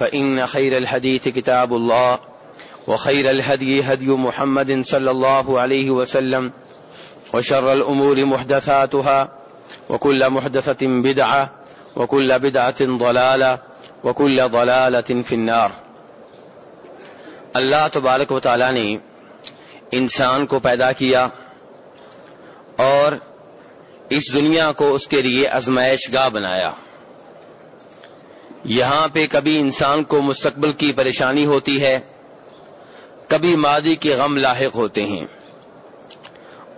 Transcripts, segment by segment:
فإن خير الحديث كتاب الله وخير الهدي هدي محمد صلى الله عليه وسلم وشر الأمور محدثاتها وكل محدثة بدعة وكل بدعة ضلالة وكل ضلالة في النار. اللہ تبارک و تعالی نے انسان کو پیدا کیا اور اس دنیا کو اس کے لیے ازمائش گاہ بنایا۔ یہاں پہ کبھی انسان کو مستقبل کی پریشانی ہوتی ہے، کبھی ماضی کے غم لاحق ہوتے ہیں،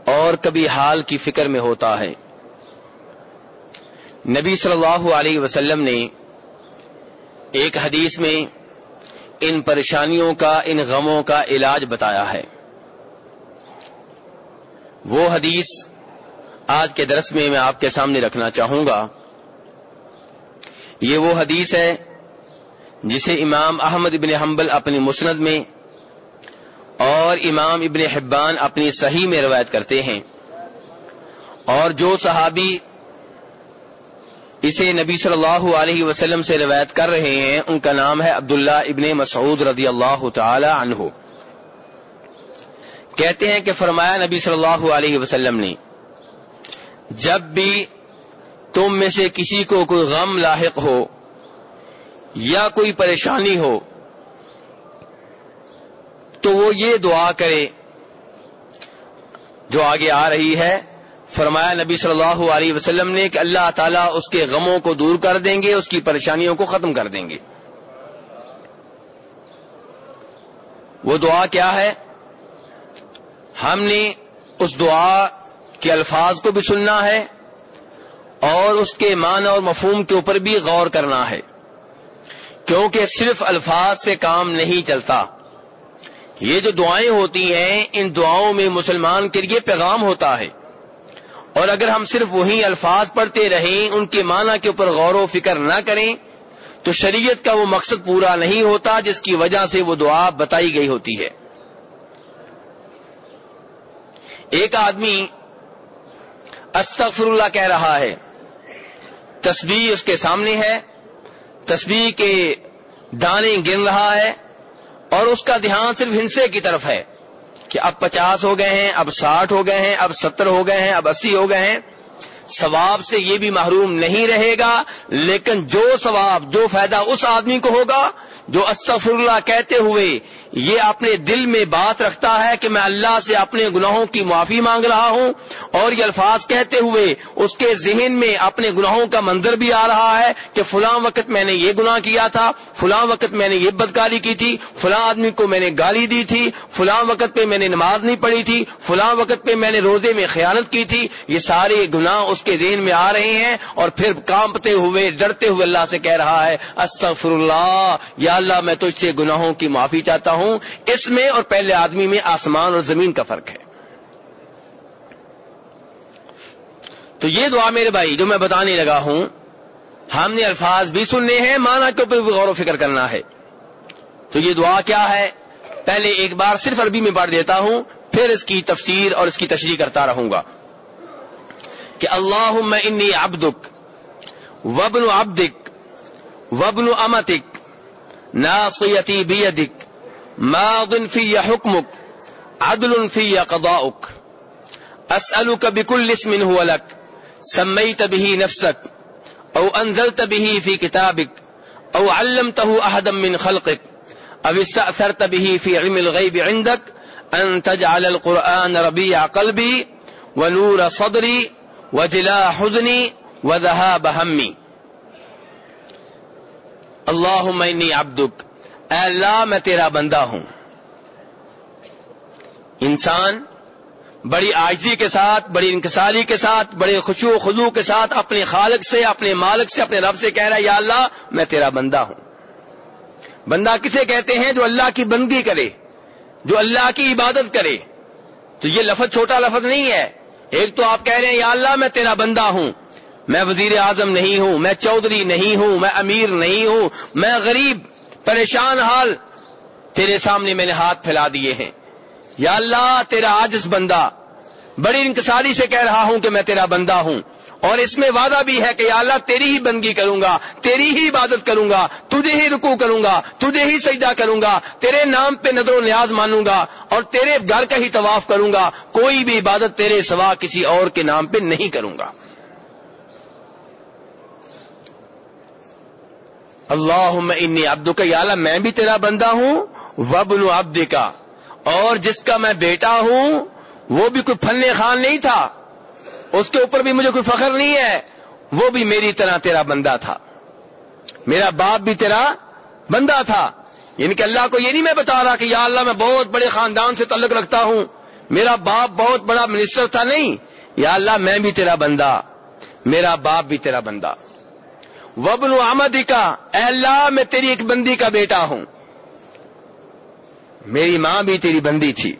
اور کبھی حال کی فکر میں ہوتا ہے۔ نبی صلی اللہ علیہ وسلم نے ایک حدیث میں ان پریشانیوں کا، ان غموں کا علاج بتایا ہے۔ وہ حدیث آج کے درس میں میں آپ کے سامنے رکھنا چاہوں گا۔ یہ وہ حدیث ہے جسے امام احمد ابن حنبل اپنی مسند میں اور امام ابن حبان اپنی صحیح میں روایت کرتے ہیں۔ اور جو صحابی اسے نبی صلی اللہ علیہ وسلم سے روایت کر رہے ہیں، ان کا نام ہے عبداللہ ابن مسعود رضی اللہ تعالی عنہ۔ کہتے ہیں کہ فرمایا نبی صلی اللہ علیہ وسلم نے، جب بھی تم میں سے کسی کو کوئی غم لاحق ہو یا کوئی پریشانی ہو، تو وہ یہ دعا کرے جو آگے آ رہی ہے۔ فرمایا نبی صلی اللہ علیہ وسلم نے کہ اللہ تعالیٰ اس کے غموں کو دور کر دیں گے، اس کی پریشانیوں کو ختم کر دیں گے۔ وہ دعا کیا ہے؟ ہم نے اس دعا کے الفاظ کو بھی سننا ہے۔ اور اس کے معنی اور مفہوم کے اوپر بھی غور کرنا ہے۔ کیونکہ صرف الفاظ سے کام نہیں چلتا۔ یہ جو دعائیں ہوتی ہیں، ان دعاؤں میں مسلمان کے لیے پیغام ہوتا ہے۔ اور اگر ہم صرف وہی الفاظ پڑھتے رہیں، ان کے معنی کے اوپر غور و فکر نہ کریں، تو شریعت کا وہ مقصد پورا نہیں ہوتا، جس کی وجہ سے وہ دعا بتائی گئی ہوتی ہے۔ ایک آدمی استغفر اللہ کہہ رہا ہے۔ تسبیح اس کے سامنے ہے، تسبیح کے دانے گن رہا ہے، اور اس کا دھیان صرف ہنسے کی طرف ہے کہ اب پچاس ہو گئے ہیں، اب ساٹھ ہو گئے ہیں، اب ستر ہو گئے ہیں، اب اسی ہو گئے ہیں۔ ثواب سے یہ بھی محروم نہیں رہے گا، لیکن جو ثواب، جو فائدہ اس آدمی کو ہوگا، جو استغفر اللہ کہتے ہوئے یہ اپنے دل میں بات رکھتا ہے کہ میں اللہ سے اپنے گناہوں کی معافی مانگ رہا ہوں اور یہ الفاظ کہتے ہوئے اس کے ذہن میں اپنے گناہوں کا منظر بھی آ رہا ہے کہ فلاں وقت میں نے یہ گناہ کیا تھا، فلاں وقت میں نے یہ بدکاری کی تھی، فلاں آدمی کو میں نے گالی دی تھی، فلاں وقت پہ میں نے نماز نہیں پڑھی تھی، فلاں وقت پہ میں نے روزے میں خیانت کی تھی۔ یہ سارے گناہ اس کے ذہن میں آ رہے ہیں اور پھر کانپتے ہوئے، ڈرتے ہوئے اللہ سے کہہ رہا ہے، استغفر اللہ، یا اللہ میں تجھ سے گناہوں کی معافی چاہتا ہوں۔ ہوں، اس میں اور پہلے آدمی میں آسمان اور زمین کا فرق ہے۔ تو یہ دعا میرے بھائی، جو میں بتانے لگا ہوں، ہم نے الفاظ بھی سننے ہیں مانا کے اوپر غور و فکر کرنا ہے۔ تو یہ دعا کیا ہے؟ پہلے ایک بار صرف عربی میں پڑھ دیتا ہوں، پھر اس کی تفسیر اور اس کی تشریح کرتا رہوں گا۔ کہ اللہ انی ابدک وبن ابدک وبن امتک، ناصیتی بیدک ماض في حكمك، عدل في قضاؤك. أسألك بكل اسم هو لك، سميت به نفسك، أو أنزلت به في كتابك، أو علمته أحدا من خلقك، أو استأثرت به في علم الغيب عندك، أن تجعل القرآن ربيع قلبي، ونور صدري، وجلاء حزني، وذهاب همي. اللهم إني عبدك اے اللہ، میں تیرا بندہ ہوں۔ انسان بڑی آجزی کے ساتھ، بڑی انکساری کے ساتھ، بڑے خوشو خضو کے ساتھ اپنے خالق سے، اپنے مالک سے، اپنے رب سے کہہ رہا ہے، یا اللہ، میں تیرا بندہ ہوں۔ بندہ کسے کہتے ہیں جو اللہ کی بندگی کرے، جو اللہ کی عبادت کرے۔ تو یہ لفظ چھوٹا لفظ نہیں ہے۔ ایک تو آپ کہہ رہے ہیں، یا اللہ، میں تیرا بندہ ہوں۔ میں وزیر اعظم نہیں ہوں، میں چودھری نہیں ہوں، میں امیر نہیں ہوں، میں غریب۔ پریشان حال، تیرے سامنے میں نے ہاتھ پھیلا دیے ہیں۔ یا اللہ، تیرا آجز بندہ۔ بڑی انکساری سے کہہ رہا ہوں کہ میں تیرا بندہ ہوں۔ اور اس میں وعدہ بھی ہے کہ یا اللہ، تیری ہی بندگی کروں گا، تیری ہی عبادت کروں گا، تجھے ہی رکو کروں گا، تجھے ہی سجدہ کروں گا، تیرے نام پہ نظر و نیاز مانوں گا اور تیرے گھر کا ہی طواف کروں گا۔ کوئی بھی عبادت تیرے سوا کسی اور کے نام پہ نہیں کروں گا۔ اللہ انی عبد کا یا اللہ میں بھی تیرا بندہ ہوں وبن عبد کا اور جس کا میں بیٹا ہوں، وہ بھی کوئی فن خان نہیں تھا۔ اس کے اوپر بھی مجھے کوئی فخر نہیں ہے، وہ بھی میری طرح تیرا بندہ تھا۔ میرا باپ بھی تیرا بندہ تھا۔ یعنی کہ اللہ کو یہ نہیں میں بتا رہا کہ یا اللہ میں بہت بڑے خاندان سے تعلق رکھتا ہوں۔ میرا باپ بہت بڑا منسٹر تھا نہیں، یا اللہ میں بھی تیرا بندہ۔ میرا باپ بھی تیرا بندہ۔ وبن احمد کا اللہ، میں تیری ایک بندی کا بیٹا ہوں۔ میری ماں بھی تیری بندی تھی۔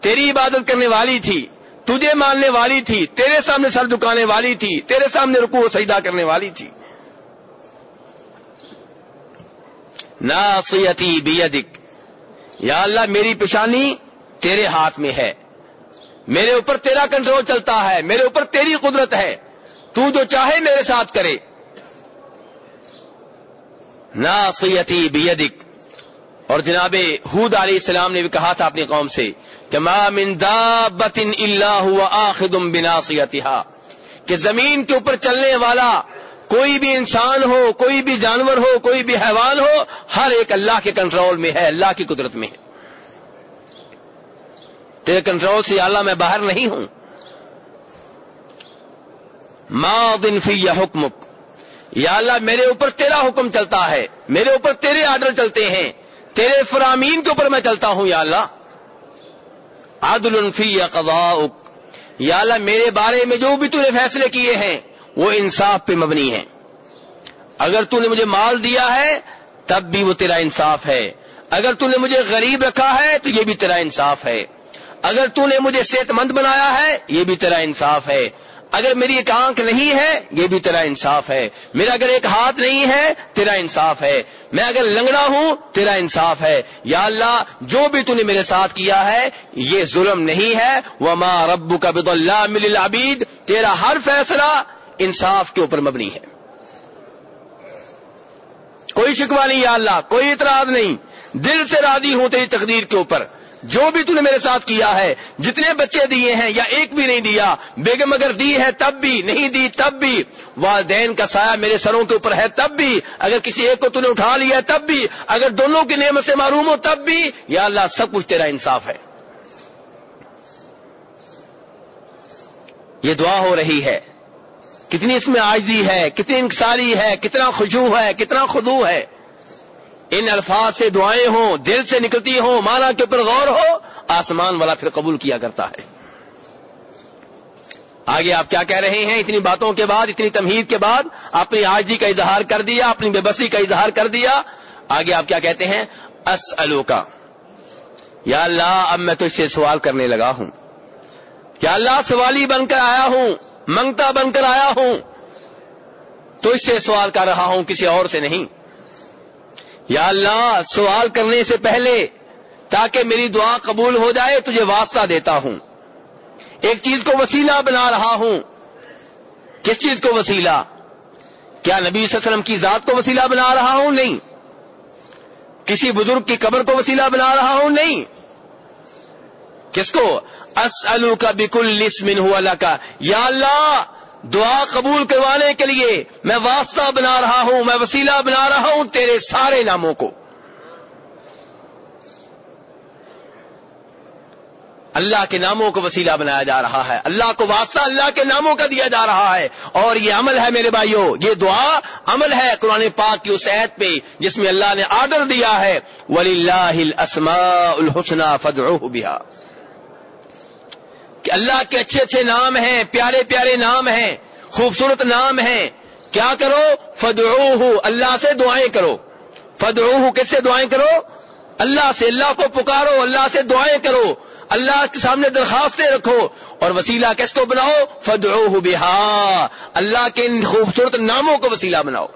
تیری عبادت کرنے والی تھی، تجھے ماننے والی تھی، تیرے سامنے سر دکانے والی تھی، تیرے سامنے رکو و سجدہ کرنے والی تھی۔ ناصیتی بیدک، یا اللہ، میری پیشانی تیرے ہاتھ میں ہے۔ میرے اوپر تیرا کنٹرول چلتا ہے، میرے اوپر تیری قدرت ہے۔ تو جو چاہے میرے ساتھ کرے۔ ناصیتی بیدک۔ اور جناب حود علیہ السلام نے بھی کہا تھا اپنی قوم سے کہ ما من دابت الا هو اخذ کہ زمین کے اوپر چلنے والا کوئی بھی انسان ہو، کوئی بھی جانور ہو، کوئی بھی حیوان ہو، ہر ایک اللہ کے کنٹرول میں ہے، اللہ کی قدرت میں ہے۔ تیرے کنٹرول سے اللہ میں باہر نہیں ہوں۔ ما دن فی حکمک۔ یا اللہ میرے اوپر تیرا حکم چلتا ہے، میرے اوپر تیرے آرڈر چلتے ہیں، تیرے فرامین کے اوپر میں چلتا ہوں یا اللہ۔ عدل فی یا اللہ میرے بارے میں جو بھی تو نے فیصلے کیے ہیں، وہ انصاف پہ مبنی ہے اگر تو نے مجھے مال دیا ہے، تب بھی وہ تیرا انصاف ہے۔ اگر تو نے مجھے غریب رکھا ہے، تو یہ بھی تیرا انصاف ہے۔ اگر تو نے مجھے صحت مند بنایا ہے، یہ بھی تیرا انصاف ہے۔ اگر میری ایک آنکھ نہیں ہے، یہ بھی تیرا انصاف ہے۔ میرا اگر ایک ہاتھ نہیں ہے، تیرا انصاف ہے۔ میں اگر لنگڑا ہوں، تیرا انصاف ہے۔ یا اللہ، جو بھی تو نے میرے ساتھ کیا ہے، یہ ظلم نہیں ہے۔ وہ ماں ربو کا بد اللہ مل عبید تیرا ہر فیصلہ انصاف کے اوپر مبنی ہے۔ کوئی شکوا نہیں یا اللہ، کوئی اعتراض نہیں۔ دل سے راضی ہوں تیری تقدیر کے اوپر۔ جو بھی تو نے میرے ساتھ کیا ہے، جتنے بچے دیے ہیں یا ایک بھی نہیں دیا، بیگم اگر دی ہے تب بھی، نہیں دی تب بھی۔ والدین کا سایہ میرے سروں کے اوپر ہے تب بھی۔ اگر کسی ایک کو تو نے اٹھا لیا تب بھی۔ اگر دونوں کی نعمت سے معروم ہو تب بھی۔ یا اللہ، سب کچھ تیرا انصاف ہے۔ یہ دعا ہو رہی ہے۔ کتنی اس میں آجزی ہے، کتنی انکساری ہے، کتنا خوشبو ہے، کتنا خدو ہے۔ ان الفاظ سے دعائیں ہوں، دل سے نکلتی ہوں مانا کے اوپر غور ہو، آسمان والا پھر قبول کیا کرتا ہے۔ آگے آپ کیا کہہ رہے ہیں؟ اتنی باتوں کے بعد، اتنی تمہید کے بعد اپنی آجی کا اظہار کر دیا اپنی بے بسی کا اظہار کر دیا۔ آگے آپ کیا کہتے ہیں؟ اس کا یا اللہ، اب میں تو اس سے سوال کرنے لگا ہوں۔ یا اللہ، سوالی بن کر آیا ہوں، منگتا بن کر آیا ہوں۔ تو اس سے سوال کر رہا ہوں، کسی اور سے نہیں۔ یا اللہ، سوال کرنے سے پہلے تاکہ میری دعا قبول ہو جائے، تجھے واسطہ دیتا ہوں۔ ایک چیز کو وسیلہ بنا رہا ہوں۔ کس چیز کو وسیلہ؟ کیا نبی صلی اللہ علیہ وسلم کی ذات کو وسیلہ بنا رہا ہوں؟ نہیں۔ کسی بزرگ کی قبر کو وسیلہ بنا رہا ہوں؟ نہیں۔ کس کو؟ اسلو کا بکل لسمن ہوا کا یا اللہ دعا قبول کروانے کے لیے میں واسطہ بنا رہا ہوں، میں وسیلہ بنا رہا ہوں تیرے سارے ناموں کو۔ اللہ کے ناموں کو وسیلہ بنایا جا رہا ہے۔ اللہ کو واسطہ اللہ کے ناموں کا دیا جا رہا ہے۔ اور یہ عمل ہے میرے بھائیوں یہ دعا عمل ہے قرآن پاک کی اس عید پہ جس میں اللہ نے آرڈر دیا ہے۔ ولی اللہ الحسن فدر کہ اللہ کے اچھے اچھے نام ہیں، پیارے پیارے نام ہیں، خوبصورت نام ہیں۔ کیا کرو؟ فدعوہ اللہ سے دعائیں کرو۔ فدعوہ کس سے دعائیں کرو؟ اللہ سے، اللہ کو پکارو، اللہ سے دعائیں کرو۔ اللہ کے سامنے درخواستیں رکھو اور وسیلہ کس کو بناؤ؟ فدعوہ بہا اللہ کے ان خوبصورت ناموں کو وسیلہ بناؤ۔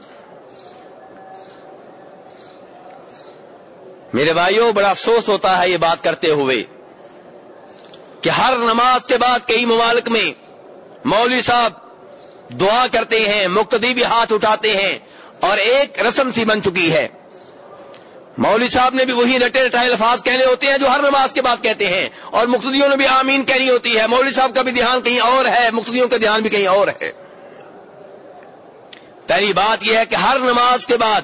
میرے بھائیوں بڑا افسوس ہوتا ہے یہ بات کرتے ہوئے۔ کہ ہر نماز کے بعد کئی ممالک میں مولوی صاحب دعا کرتے ہیں، مقتدی بھی ہاتھ اٹھاتے ہیں اور ایک رسم سی بن چکی ہے۔ مولوی صاحب نے بھی وہی رٹے رٹائے الفاظ کہنے ہوتے ہیں جو ہر نماز کے بعد کہتے ہیں اور مقتدیوں نے بھی آمین کہنی ہوتی ہے۔ مولوی صاحب کا بھی دھیان کہیں اور ہے، مقتدیوں کا دھیان بھی کہیں اور ہے۔ پہلی بات یہ ہے کہ ہر نماز کے بعد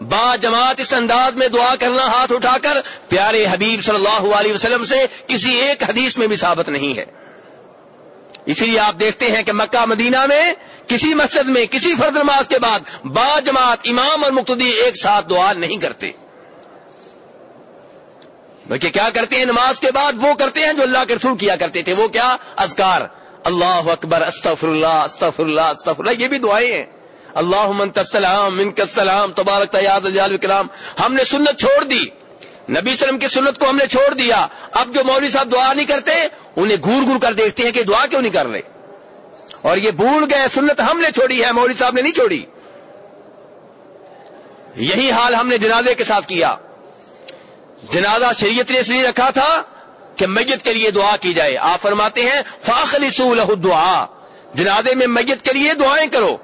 با جماعت اس انداز میں دعا کرنا ہاتھ اٹھا کر پیارے حبیب صلی اللہ علیہ وسلم سے کسی ایک حدیث میں بھی ثابت نہیں ہے۔ اسی لیے آپ دیکھتے ہیں کہ مکہ مدینہ میں کسی مسجد میں، کسی فرد نماز کے بعد با جماعت امام اور مقتدی ایک ساتھ دعا نہیں کرتے۔ بلکہ کیا کرتے ہیں؟ نماز کے بعد وہ کرتے ہیں جو اللہ کے رسول کیا کرتے تھے۔ وہ کیا؟ اذکار۔ اللہ اکبر، استغفر اللہ استغفر اللہ استغفر اللہ، یہ بھی دعائیں ہیں۔ اللہ منت السلام، منک السلام، تبارک تیاد وکرام ہم نے سنت چھوڑ دی۔ نبی وسلم کی سنت کو ہم نے چھوڑ دیا۔ اب جو مولوی صاحب دعا نہیں کرتے، انہیں گور گور کر دیکھتے ہیں کہ دعا کیوں نہیں کر رہے۔ اور یہ بھول گئے، سنت ہم نے چھوڑی ہے، مولوی صاحب نے نہیں چھوڑی۔ یہی حال ہم نے جنازے کے ساتھ کیا۔ جنازہ شریعت نے اس لیے رکھا تھا کہ میت کے لیے دعا کی جائے۔ آپ فرماتے ہیں فاخلی سول دعا جنازے میں میت کے لیے دعائیں کرو۔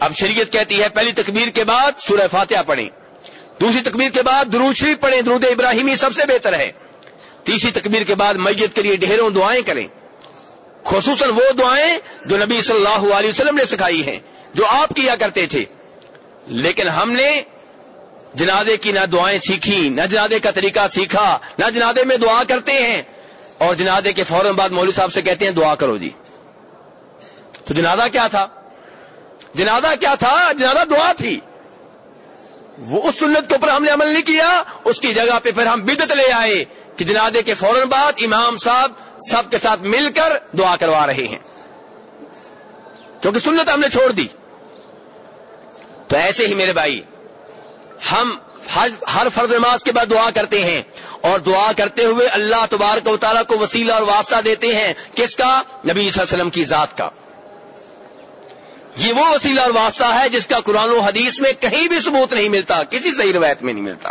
اب شریعت کہتی ہے پہلی تکبیر کے بعد سورہ فاتحہ پڑھیں۔ دوسری تکبیر کے بعد درود شریف پڑھیں، درود ابراہیمی سب سے بہتر ہے۔ تیسری تکبیر کے بعد میت کے لیے ڈھیروں دعائیں کریں۔ خصوصاً وہ دعائیں جو نبی صلی اللہ علیہ وسلم نے سکھائی ہیں، جو آپ کیا کرتے تھے۔ لیکن ہم نے جنادے کی نہ دعائیں سیکھی، نہ جنادے کا طریقہ سیکھا، نہ جنادے میں دعا کرتے ہیں۔ اور جنادے کے فوراً بعد مولوی صاحب سے کہتے ہیں، دعا کرو جی۔ تو جنازہ کیا تھا؟ جنازہ کیا تھا؟ جنازہ دعا تھی۔ وہ اس سنت کے اوپر ہم نے عمل نہیں کیا، اس کی جگہ پہ پھر ہم بدت لے آئے کہ جنازے کے فوراً بعد امام صاحب سب کے ساتھ مل کر دعا کروا رہے ہیں۔ کیونکہ سنت ہم نے چھوڑ دی۔ تو ایسے ہی میرے بھائی، ہم ہر فرض نماز کے بعد دعا کرتے ہیں اور دعا کرتے ہوئے اللہ تبارک و تعالیٰ کو وسیلہ اور واسطہ دیتے ہیں۔ کس کا؟ نبی صلی اللہ علیہ وسلم کی ذات کا۔ یہ وہ وسیلہ اور واسطہ ہے جس کا قرآن و حدیث میں کہیں بھی ثبوت نہیں ملتا، کسی صحیح روایت میں نہیں ملتا۔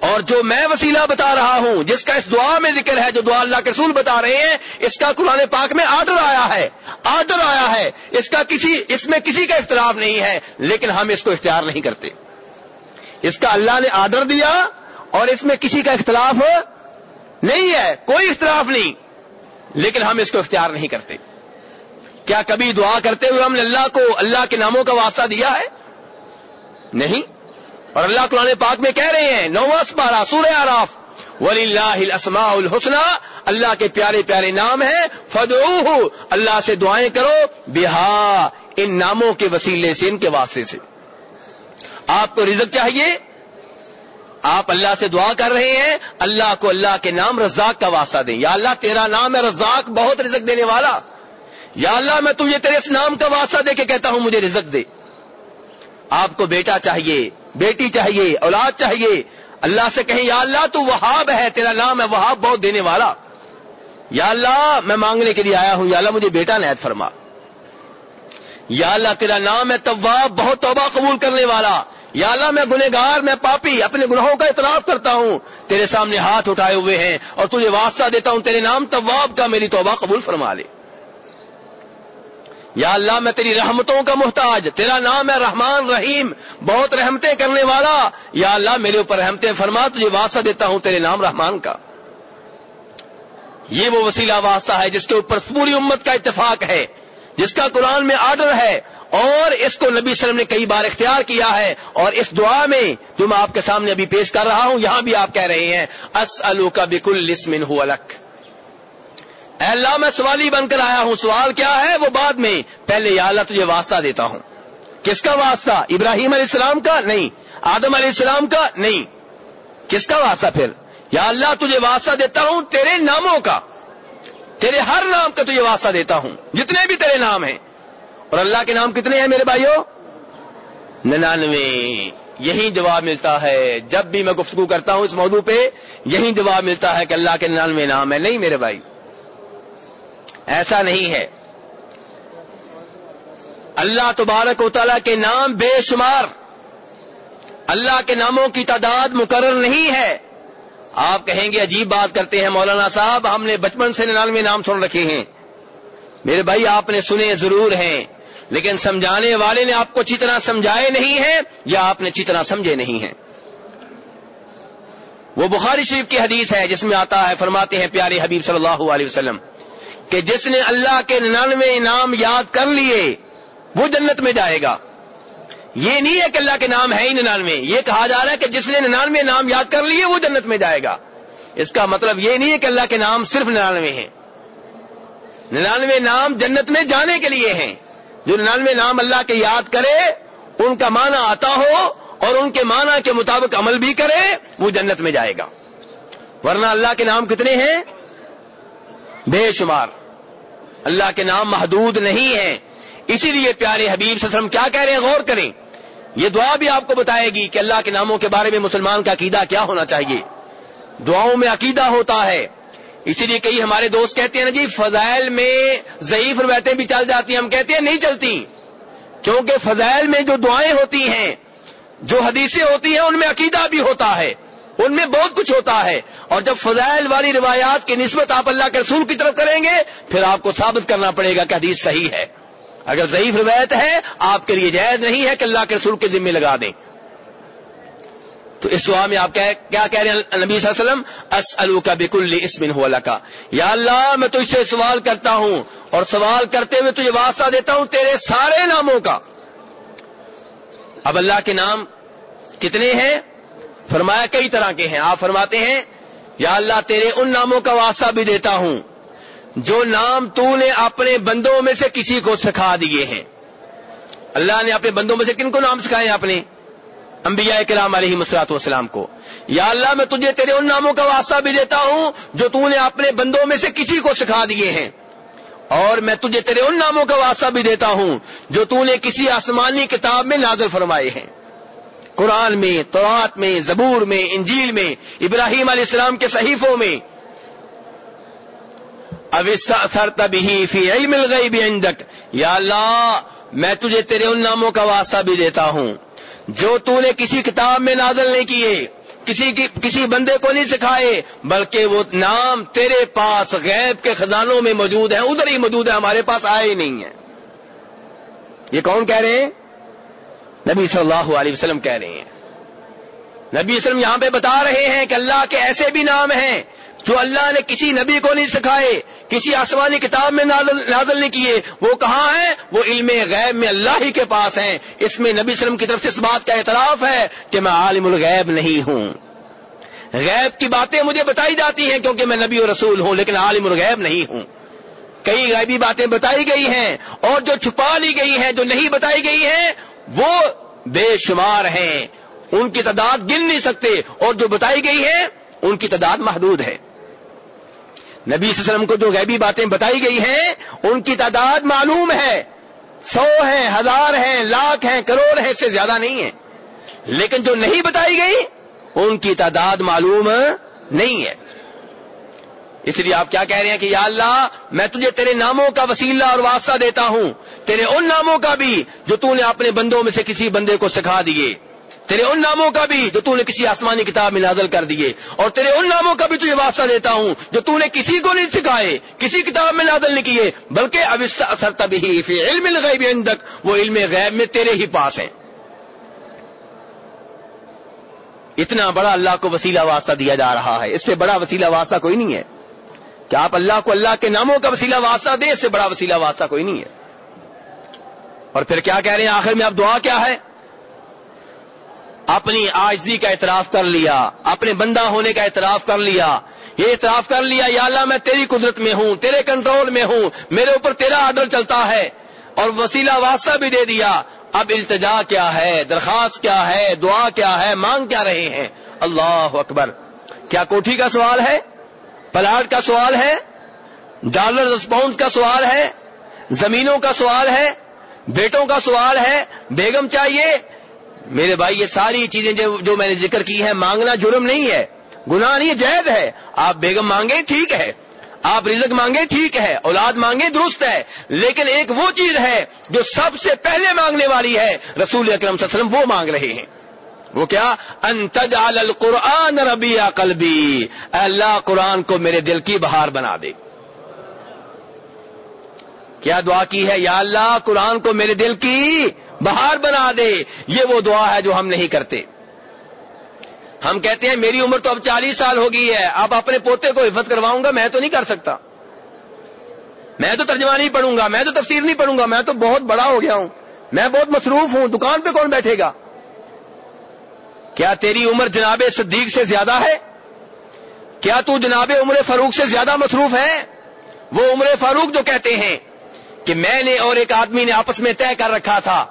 اور جو میں وسیلہ بتا رہا ہوں، جس کا اس دعا میں ذکر ہے، جو دعا اللہ کے رسول بتا رہے ہیں، اس کا قرآن پاک میں آرڈر آیا ہے، آرڈر آیا ہے۔ اس کا کسی، اس میں کسی کا اختلاف نہیں ہے، لیکن ہم اس کو اختیار نہیں کرتے۔ اس کا اللہ نے آرڈر دیا اور اس میں کسی کا اختلاف نہیں ہے، کوئی اختلاف نہیں، لیکن ہم اس کو اختیار نہیں کرتے۔ کیا کبھی دعا کرتے ہوئے ہم نے اللہ کو اللہ کے ناموں کا واسطہ دیا ہے؟ نہیں. اور اللہ قرآن پاک میں کہہ رہے ہیں نواس بارہ، سورہ آراف ولی اللہ السما الحسن اللہ کے پیارے پیارے نام ہیں فد اللہ سے دعائیں کرو بہا ان ناموں کے وسیلے سے، ان کے واسطے سے۔ آپ کو رزق چاہیے؟ آپ اللہ سے دعا کر رہے ہیں، اللہ کو اللہ کے نام رزاق کا واسطہ دیں۔ یا اللہ، تیرا نام ہے رزاق، بہت رزق دینے والا۔ یا اللہ، میں تجھے تیرے اس نام کا واسطہ دے کے کہتا ہوں، مجھے رزق دے۔ آپ کو بیٹا چاہیے، بیٹی چاہیے، اولاد چاہیے۔ اللہ سے کہیں، یا اللہ، تو وہاب ہے، تیرا نام ہے وہاب، بہت دینے والا۔ یا اللہ، میں مانگنے کے لیے آیا ہوں، یا اللہ، مجھے بیٹا نیت فرما۔ یا اللہ، تیرا نام ہے طواب بہت توبہ قبول کرنے والا۔ یا اللہ، میں گنہگار، میں پاپی، اپنے گناہوں کا اعتراف کرتا ہوں۔ تیرے سامنے ہاتھ اٹھائے ہوئے ہیں اور تجھے واسطہ دیتا ہوں، تیرے نام طواب کا، میری توبہ قبول فرما لے۔ یا اللہ میں تیری رحمتوں کا محتاج، تیرا نام ہے رحمان رحیم، بہت رحمتیں کرنے والا۔ یا اللہ میرے اوپر رحمتیں فرما، تجھے واسطہ دیتا ہوں تیرے نام رحمان کا۔ یہ وہ وسیلہ واسطہ ہے جس کے اوپر پوری امت کا اتفاق ہے، جس کا قرآن میں آرڈر ہے۔ اور اس کو نبی وسلم نے کئی بار اختیار کیا ہے۔ اور اس دعا میں جو میں آپ کے سامنے ابھی پیش کر رہا ہوں، یہاں بھی آپ کہہ رہے ہیں اس کا بکل لسمن ہو الک اے اللہ، میں سوالی بن کر آیا ہوں، سوال کیا ہے؟ وہ بعد میں، پہلے یا اللہ، تجھے واسطہ دیتا ہوں۔ کس کا واسطہ؟ ابراہیم علیہ السلام کا؟ نہیں۔ آدم علیہ السلام کا؟ نہیں۔ کس کا واسطہ پھر؟ یا اللہ، تجھے واسطہ دیتا ہوں تیرے ناموں کا۔ تیرے ہر نام کا تجھے واسطہ دیتا ہوں۔ جتنے بھی تیرے نام ہیں۔ اور اللہ کے نام کتنے ہیں میرے بھائیوں ننانوے۔ یہی جواب ملتا ہے۔ جب بھی میں گفتگو کرتا ہوں اس موضوع پہ، یہی جواب ملتا ہے کہ اللہ کے ننانوے نام ہے نہیں میرے بھائی۔ ایسا نہیں ہے۔ اللہ تبارک و تعالیٰ کے نام بے شمار، اللہ کے ناموں کی تعداد مقرر نہیں ہے۔ آپ کہیں گے عجیب بات کرتے ہیں مولانا صاحب، ہم نے بچپن سے ننانوے نام سن رکھے ہیں۔ میرے بھائی، آپ نے سنے ضرور ہیں، لیکن سمجھانے والے نے آپ کو اچھی طرح سمجھائے نہیں ہیں یا آپ نے اچھی طرح سمجھے نہیں ہیں۔ وہ بخاری شریف کی حدیث ہے، جس میں آتا ہے، فرماتے ہیں، پیارے حبیب صلی اللہ علیہ وسلم کہ جس نے اللہ کے ننانوے نام یاد کر لیے، وہ جنت میں جائے گا۔ یہ نہیں ہے کہ اللہ کے نام ہے ہی ننانوے۔ یہ کہا جا رہا ہے کہ جس نے ننانوے نام یاد کر لیے، وہ جنت میں جائے گا۔ اس کا مطلب یہ نہیں ہے کہ اللہ کے نام صرف ننانوے ہیں۔ ننانوے نام جنت میں جانے کے لیے ہیں۔ جو ننانوے نام اللہ کے یاد کرے، ان کا معنی آتا ہو اور ان کے معنی کے مطابق عمل بھی کرے، وہ جنت میں جائے گا۔ ورنہ اللہ کے نام کتنے ہیں؟ بے شمار۔ اللہ کے نام محدود نہیں ہیں۔ اسی لیے پیارے حبیب وسلم کیا کہہ رہے ہیں؟ غور کریں۔ یہ دعا بھی آپ کو بتائے گی کہ اللہ کے ناموں کے بارے میں مسلمان کا عقیدہ کیا ہونا چاہیے۔ دعاؤں میں عقیدہ ہوتا ہے۔ اسی لیے کئی ہمارے دوست کہتے ہیں نا جی فضائل میں ضعیف روایتیں بھی چل جاتی ہیں۔ ہم کہتے ہیں نہیں چلتی۔ کیونکہ فضائل میں جو دعائیں ہوتی ہیں، جو حدیثیں ہوتی ہیں، ان میں عقیدہ بھی ہوتا ہے۔ ان میں بہت کچھ ہوتا ہے۔ اور جب فضائل والی روایات کی نسبت آپ اللہ کے رسول کی طرف کریں گے، پھر آپ کو ثابت کرنا پڑے گا کہ حدیث صحیح ہے۔ اگر ضعیف روایت ہے، آپ کے لیے جائز نہیں ہے کہ اللہ کے رسول کے ذمے لگا دیں۔ تو اس دعا میں آپ کیا کہہ رہے ہیں نبی صلی اللہ علیہ وسلم؟ کا بکل اسمن ہو کا یا اللہ، میں تجھ سے سوال کرتا ہوں، اور سوال کرتے ہوئے تجھے واسطہ دیتا ہوں تیرے سارے ناموں کا۔ اب اللہ کے نام کتنے ہیں؟ فرمایا کئی طرح کے ہیں۔ آپ فرماتے ہیں، یا اللہ، تیرے ان ناموں کا واسطہ بھی دیتا ہوں، جو نام تو نے اپنے بندوں میں سے کسی کو سکھا دیے ہیں۔ اللہ نے اپنے بندوں میں سے کن کو نام سکھائے ہیں اپنے؟ انبیاء کرام علیہ مسلاط والسلام کو۔ یا اللہ، میں تجھے تیرے ان ناموں کا واسطہ بھی دیتا ہوں، جو تو نے اپنے بندوں میں سے کسی کو سکھا دیے ہیں۔ اور میں تجھے تیرے ان ناموں کا واسطہ بھی دیتا ہوں، جو تو نے کسی آسمانی کتاب میں نازل فرمائے ہیں۔ قرآن میں توات میں، زبور میں، انجیل میں، ابراہیم علیہ السلام کے صحیفوں میں۔ اب فی علم الغیب عندک۔ یا اللہ، میں تجھے تیرے ان ناموں کا واسطہ بھی دیتا ہوں۔ جو تو نے کسی کتاب میں نازل نہیں کیے، کسی کی، کسی بندے کو نہیں سکھائے، بلکہ وہ نام تیرے پاس غیب کے خزانوں میں موجود ہیں ادھر ہی موجود ہے، ہمارے پاس آئے ہی نہیں ہے۔ یہ کون کہہ رہے ہیں؟ نبی صلی اللہ علیہ وسلم کہہ رہے ہیں۔ نبی وسلم یہاں پہ بتا رہے ہیں کہ اللہ کے ایسے بھی نام ہیں جو اللہ نے کسی نبی کو نہیں سکھائے، کسی آسمانی کتاب میں نازل نہیں کیے۔ وہ کہاں ہیں؟ وہ علم غیب میں اللہ ہی کے پاس ہیں۔ اس میں نبی وسلم کی طرف سے اس بات کا اعتراف ہے کہ میں عالم الغیب نہیں ہوں۔ غیب کی باتیں مجھے بتائی جاتی ہیں کیونکہ میں نبی و رسول ہوں، لیکن عالم الغیب نہیں ہوں۔ کئی غیبی باتیں بتائی گئی ہیں اور جو چھپا لی گئی ہیں، جو نہیں بتائی گئی ہیں وہ بے شمار ہیں۔ ان کی تعداد گن نہیں سکتے۔ اور جو بتائی گئی ہے ان کی تعداد محدود ہے۔ نبی صلی اللہ علیہ وسلم کو جو غیبی باتیں بتائی گئی ہیں، ان کی تعداد معلوم ہے۔ سو ہیں، ہزار ہیں، لاکھ ہیں، کروڑ ہیں، اس سے زیادہ نہیں ہے لیکن جو نہیں بتائی گئی، ان کی تعداد معلوم نہیں ہے۔ اس لیے آپ کیا کہہ رہے ہیں کہ یا اللہ، میں تجھے تیرے ناموں کا وسیلہ اور واسطہ دیتا ہوں، تیرے ان ناموں کا بھی جو تو نے اپنے بندوں میں سے کسی بندے کو سکھا دیے، تیرے ان ناموں کا بھی جو تو نے کسی آسمانی کتاب میں نازل کر دیے، اور تیرے ان ناموں کا بھی تجھے واسطہ دیتا ہوں جو تو نے کسی کو نہیں سکھائے، کسی کتاب میں نازل نہیں کیے، بلکہ اب اثر تبھی علم الغیب عندک، وہ علم غیب میں تیرے ہی پاس ہیں۔ اتنا بڑا اللہ کو وسیلہ واسطہ دیا جا رہا ہے، اس سے بڑا وسیلہ واسطہ کوئی نہیں ہے۔ کہ آپ اللہ کو اللہ کے ناموں کا وسیلہ واسطہ دیں، اس سے بڑا وسیلہ واسطہ کوئی نہیں ہے۔ اور پھر کیا کہہ رہے ہیں، آخر میں آپ دعا کیا ہے؟ اپنی آجزی کا اعتراف کر لیا، اپنے بندہ ہونے کا اعتراف کر لیا۔ یہ اعتراف کر لیا، یا اللہ میں تیری قدرت میں ہوں، تیرے کنٹرول میں ہوں، میرے اوپر تیرا آرڈر چلتا ہے۔ اور وسیلہ واسطہ بھی دے دیا۔ اب التجا کیا ہے؟ درخواست کیا ہے؟ دعا کیا ہے؟ مانگ کیا رہے ہیں؟ اللہ اکبر۔ کیا کوٹھی کا سوال ہے؟ پلاٹ کا سوال ہے، ڈالر رسپونس کا سوال ہے، زمینوں کا سوال ہے، بیٹوں کا سوال ہے، بیگم چاہیے۔ میرے بھائی، یہ ساری چیزیں جو میں نے ذکر کی ہے مانگنا جرم نہیں ہے، گناہ نہیں جید ہے۔ آپ بیگم مانگے ٹھیک ہے۔ آپ رزق مانگے ٹھیک ہے۔ اولاد مانگے درست ہے۔ لیکن ایک وہ چیز ہے جو سب سے پہلے مانگنے والی ہے، رسول اکرم صلی اللہ علیہ وسلم وہ مانگ رہے ہیں۔ وہ کیا؟ انتجال القرآن ربی قلبی اللہ، قرآن کو میرے دل کی بہار بنا دے۔ کیا دعا کی ہے؟ یا اللہ، قرآن کو میرے دل کی بہار بنا دے۔ یہ وہ دعا ہے جو ہم نہیں کرتے۔ ہم کہتے ہیں، میری عمر تو اب چالیس سال ہو گئی ہے۔ اب اپنے پوتے کو حفظ کرواؤں گا، میں تو نہیں کر سکتا۔ میں تو ترجمہ نہیں پڑھوں گا، میں تو تفسیر نہیں پڑھوں گا۔ میں تو بہت بڑا ہو گیا ہوں۔ میں بہت مصروف ہوں۔ دکان پہ کون بیٹھے گا؟ کیا تیری عمر جناب صدیق سے زیادہ ہے؟ کیا تو جناب عمر فاروق سے زیادہ مصروف ہے وہ عمر فاروق جو کہتے ہیں کہ میں نے اور ایک آدمی نے آپس میں طے کر رکھا تھا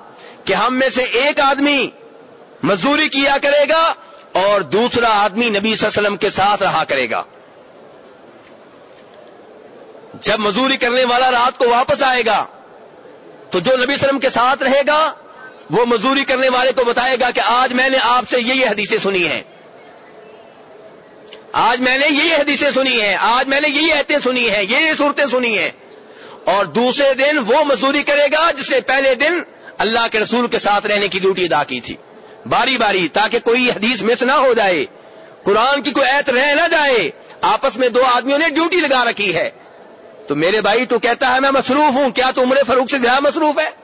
کہ ہم میں سے ایک آدمی مزدوری کیا کرے گا اور دوسرا آدمی نبی صلی اللہ علیہ وسلم کے ساتھ رہا کرے گا۔ جب مزدوری کرنے والا رات کو واپس آئے گا تو جو نبی صلی اللہ علیہ وسلم کے ساتھ رہے گا وہ مزدوری کرنے والے کو بتائے گا کہ آج میں نے آپ سے یہی حدیثیں سنی ہیں۔ آج میں نے یہی حدیثیں سنی ہیں۔ آج میں نے یہی ایتیں سنی ہیں۔ یہ صورتیں سنی ہیں۔ اور دوسرے دن وہ مزدوری کرے گا جس سے پہلے دن اللہ کے رسول کے ساتھ رہنے کی ڈیوٹی ادا کی تھی۔ باری باری، تاکہ کوئی حدیث مس نہ ہو جائے۔ قرآن کی کوئی ایت رہ نہ جائے۔ آپس میں دو آدمیوں نے ڈیوٹی لگا رکھی ہے۔ تو میرے بھائی، تو کہتا ہے میں مصروف ہوں۔ کیا تو عمر فروخ سے زیادہ مصروف ہے؟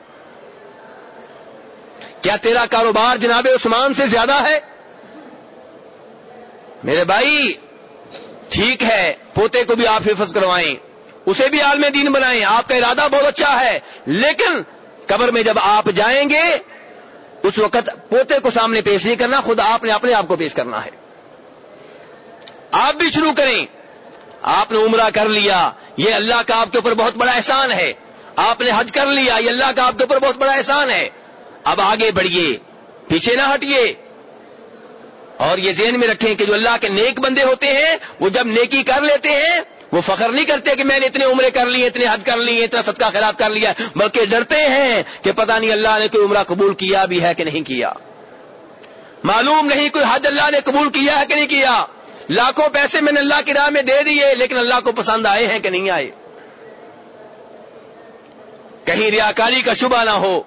کیا تیرا کاروبار جناب عثمان سے زیادہ ہے؟ میرے بھائی، ٹھیک ہے، پوتے کو بھی آپ حفظ کروائیں، اسے بھی عالم دین بنائیں، آپ کا ارادہ بہت اچھا ہے، لیکن قبر میں جب آپ جائیں گے، اس وقت پوتے کو سامنے پیش نہیں کرنا، خود آپ نے اپنے آپ کو پیش کرنا ہے۔ آپ بھی شروع کریں۔ آپ نے عمرہ کر لیا، یہ اللہ کا آپ کے اوپر بہت بڑا احسان ہے۔ آپ نے حج کر لیا، یہ اللہ کا آپ کے اوپر بہت بڑا احسان ہے۔ اب آگے بڑھیے پیچھے نہ ہٹیے اور یہ ذہن میں رکھیں کہ جو اللہ کے نیک بندے ہوتے ہیں، وہ جب نیکی کر لیتے ہیں، وہ فخر نہیں کرتے کہ میں نے اتنے عمرے کر لیے، اتنے حج کر لیے، اتنا صدقہ خیرات کر لیا، بلکہ ڈرتے ہیں کہ پتہ نہیں اللہ نے کوئی عمرہ قبول کیا بھی ہے کہ نہیں کیا۔ معلوم نہیں کوئی حج اللہ نے قبول کیا ہے کہ نہیں کیا۔ لاکھوں پیسے میں نے اللہ کی راہ میں دے دیے، لیکن اللہ کو پسند آئے ہیں کہ نہیں آئے۔ کہیں ریاکاری کا شبہ نہ ہو۔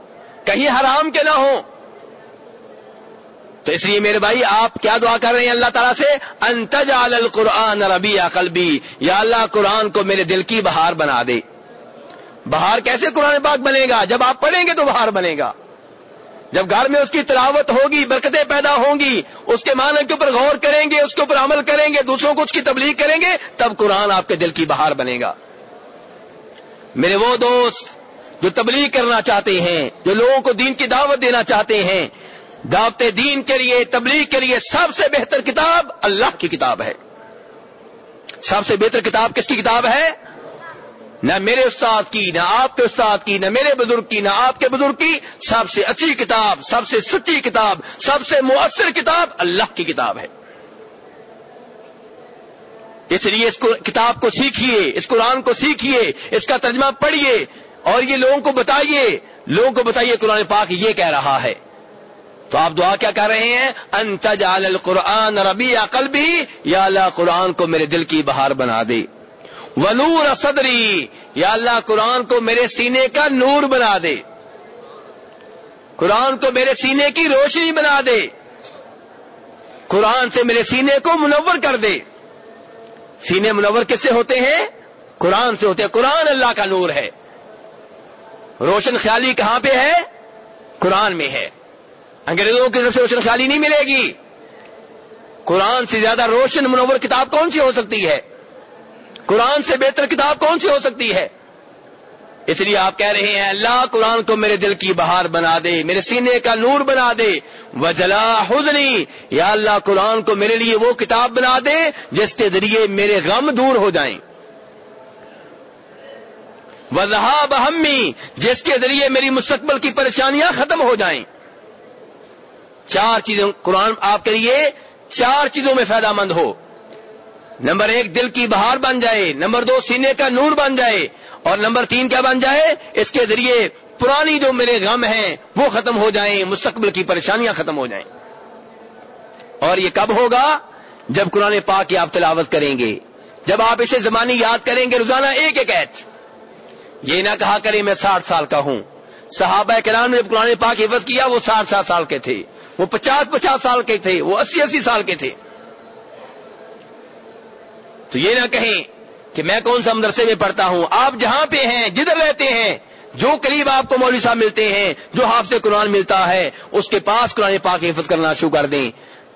کہیں حرام کے نہ ہو تو اس لیے میرے بھائی، آپ کیا دعا کر رہے ہیں اللہ تعالیٰ سے؟ انتج القرآن ربی قلبی۔ یا اللہ، قرآن کو میرے دل کی بہار بنا دے۔ بہار کیسے قرآن پاک بنے گا؟ جب آپ پڑھیں گے تو بہار بنے گا۔ جب گھر میں اس کی تلاوت ہوگی، برکتیں پیدا ہوں گی، اس کے معنی کے اوپر غور کریں گے، اس کے اوپر عمل کریں گے، دوسروں کو اس کی تبلیغ کریں گے، تب قرآن آپ کے دل کی بہار بنے گا۔ میرے وہ دوست جو تبلیغ کرنا چاہتے ہیں، جو لوگوں کو دین کی دعوت دینا چاہتے ہیں۔ دعوت دین کے لیے، تبلیغ کے لیے سب سے بہتر کتاب اللہ کی کتاب ہے۔ سب سے بہتر کتاب کس کی کتاب ہے؟ نہ میرے استاد کی، نہ آپ کے استاد کی، نہ میرے بزرگ کی، نہ آپ کے بزرگ کی۔ سب سے اچھی کتاب، سب سے سچی کتاب، سب سے مؤثر کتاب اللہ کی کتاب ہے۔ اس لیے اس کو کتاب کو سیکھیے، اس قرآن کو سیکھیے، اس کا ترجمہ پڑھیے۔ اور یہ لوگوں کو بتائیے، لوگوں کو بتائیے قرآن پاک یہ کہہ رہا ہے۔ تو آپ دعا کیا کر رہے ہیں؟ انتجال القرآن ربی عقل بھی یا اللہ قرآن کو میرے دل کی بہار بنا دے۔ ونور صدری، یا اللہ قرآن کو میرے سینے کا نور بنا دے۔ قرآن کو میرے سینے کی روشنی بنا دے۔ قرآن سے میرے سینے کو منور کر دے۔ سینے منور کس سے ہوتے ہیں؟ قرآن سے ہوتے ہیں۔ قرآن اللہ کا نور ہے۔ روشن خیالی کہاں پہ ہے؟ قرآن میں ہے۔ انگریزوں کی طرف سے روشن خیالی نہیں ملے گی۔ قرآن سے زیادہ روشن منور کتاب کون سی ہو سکتی ہے؟ قرآن سے بہتر کتاب کون سی ہو سکتی ہے؟ اس لیے آپ کہہ رہے ہیں، اللہ قرآن کو میرے دل کی بہار بنا دے، میرے سینے کا نور بنا دے۔ وہ جلا حزنی، یا اللہ قرآن کو میرے لیے وہ کتاب بنا دے جس کے ذریعے میرے غم دور ہو جائیں۔ وضحا بہمی جس کے ذریعے میری مستقبل کی پریشانیاں ختم ہو جائیں۔ چار چیزیں قرآن آپ کے لیے چار چیزوں میں فائدہ مند ہو۔ نمبر ایک، دل کی بہار بن جائے۔ نمبر دو، سینے کا نور بن جائے۔ اور نمبر تین کیا بن جائے؟ اس کے ذریعے پرانی جو میرے غم ہیں، وہ ختم ہو جائیں، مستقبل کی پریشانیاں ختم ہو جائیں۔ اور یہ کب ہوگا؟ جب قرآن پاک کی آپ تلاوت کریں گے۔ جب آپ اسے زمانی یاد کریں گے، روزانہ ایک ایک ایت۔ یہ نہ کہا کریں میں ساٹھ سال کا ہوں۔ صحابہ کرام نے جب قرآن پاک حفظ کیا، وہ ساٹھ ساٹھ سال کے تھے۔ وہ پچاس پچاس سال کے تھے، وہ اسی اسی سال کے تھے۔ تو یہ نہ کہیں کہ میں کون سا مدرسے میں پڑھتا ہوں۔ آپ جہاں پہ ہیں، جدھر رہتے ہیں، جو قریب آپ کو مولوی صاحب ملتے ہیں، جو آپ سے قرآن ملتا ہے، اس کے پاس قرآن پاک حفظ کرنا شروع کر دیں۔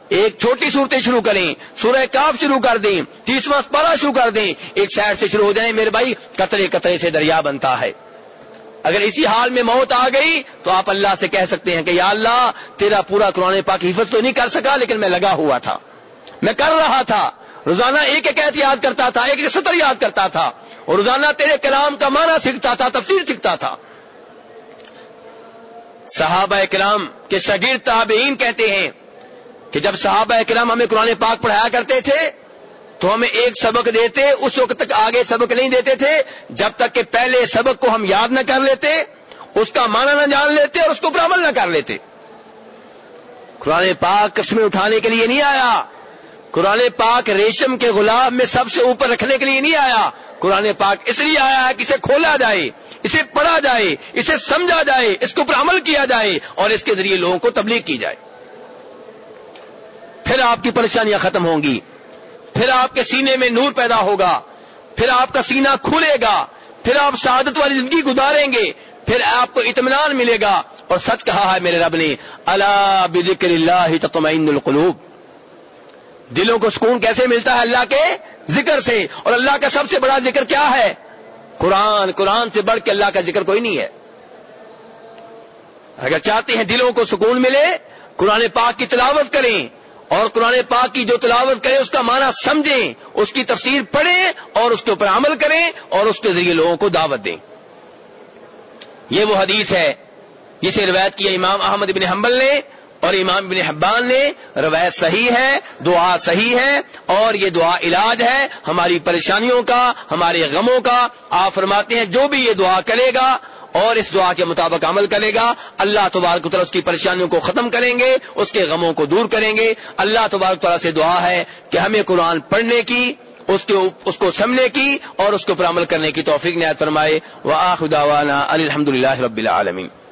ایک چھوٹی صورتیں شروع کریں، سورہ کاف شروع کر دیں، تیسواں پارا شروع کر دیں، ایک سائڈ سے شروع ہو جائیں، میرے بھائی، قطرے قطرے سے دریا بنتا ہے۔ اگر اسی حال میں موت آ گئی، تو آپ اللہ سے کہہ سکتے ہیں کہ یا اللہ، تیرا پورا قرآن پاک حفظ تو نہیں کر سکا، لیکن میں لگا ہوا تھا۔ میں کر رہا تھا۔ روزانہ ایک ایک ایت یاد کرتا تھا، ایک سطر یاد کرتا تھا۔ اور روزانہ تیرے کلام کا معنی سیکھتا تھا، تفسیر سیکھتا تھا۔ صحابہ کلام کے شگیر تابعین کہتے ہیں کہ جب صحابہ کلام ہمیں قرآن پاک پڑھایا کرتے تھے، تو ہمیں ایک سبق دیتے، اس وقت تک آگے سبق نہیں دیتے تھے، جب تک کہ پہلے سبق کو ہم یاد نہ کر لیتے، اس کا معنی نہ جان لیتے اور اس کو عمل نہ کر لیتے۔ قرآن پاک قسمیں اٹھانے کے لیے نہیں آیا؟ قرآن پاک ریشم کے غلام میں سب سے اوپر رکھنے کے لیے نہیں آیا۔ قرآن پاک اس لیے آیا ہے کہ اسے کھولا جائے، اسے پڑھا جائے، اسے سمجھا جائے، اس کے اوپر عمل کیا جائے اور اس کے ذریعے لوگوں کو تبلیغ کی جائے۔ پھر آپ کی پریشانیاں ختم ہوں گی۔ پھر آپ کے سینے میں نور پیدا ہوگا۔ پھر آپ کا سینہ کھلے گا۔ پھر آپ سعادت والی زندگی گزاریں گے۔ پھر آپ کو اطمینان ملے گا۔ اور سچ کہا ہے میرے رب نے اللہ بذکر اللہ تطمئن القلوب. دلوں کو سکون کیسے ملتا ہے اللہ کے ذکر سے؟ اور اللہ کا سب سے بڑا ذکر کیا ہے؟ قرآن قرآن سے بڑھ کے اللہ کا ذکر کوئی نہیں ہے۔ اگر چاہتے ہیں دلوں کو سکون ملے، قرآن پاک کی تلاوت کریں۔ اور قرآن پاک کی جو تلاوت کریں، اس کا معنی سمجھیں، اس کی تفسیر پڑھیں اور اس کے اوپر عمل کریں اور اس کے ذریعے لوگوں کو دعوت دیں۔ یہ وہ حدیث ہے جسے روایت کیا امام احمد بن حنبل نے اور امام بن حبان نے۔ روایت صحیح ہے، دعا صحیح ہے اور یہ دعا علاج ہے ہماری پریشانیوں کا، ہمارے غموں کا۔ آپ فرماتے ہیں جو بھی یہ دعا کرے گا اور اس دعا کے مطابق عمل کرے گا۔ اللہ تبارک تعالیٰ اس کی پریشانیوں کو ختم کریں گے، اس کے غموں کو دور کریں گے۔ اللہ تبارک تعالیٰ سے دعا ہے کہ ہمیں قرآن پڑھنے کی، اس کے اس کو سمجھنے کی اور اس کے اوپر عمل کرنے کی توفیق نہایت فرمائے۔ وہ الحمد للہ رب العالمین۔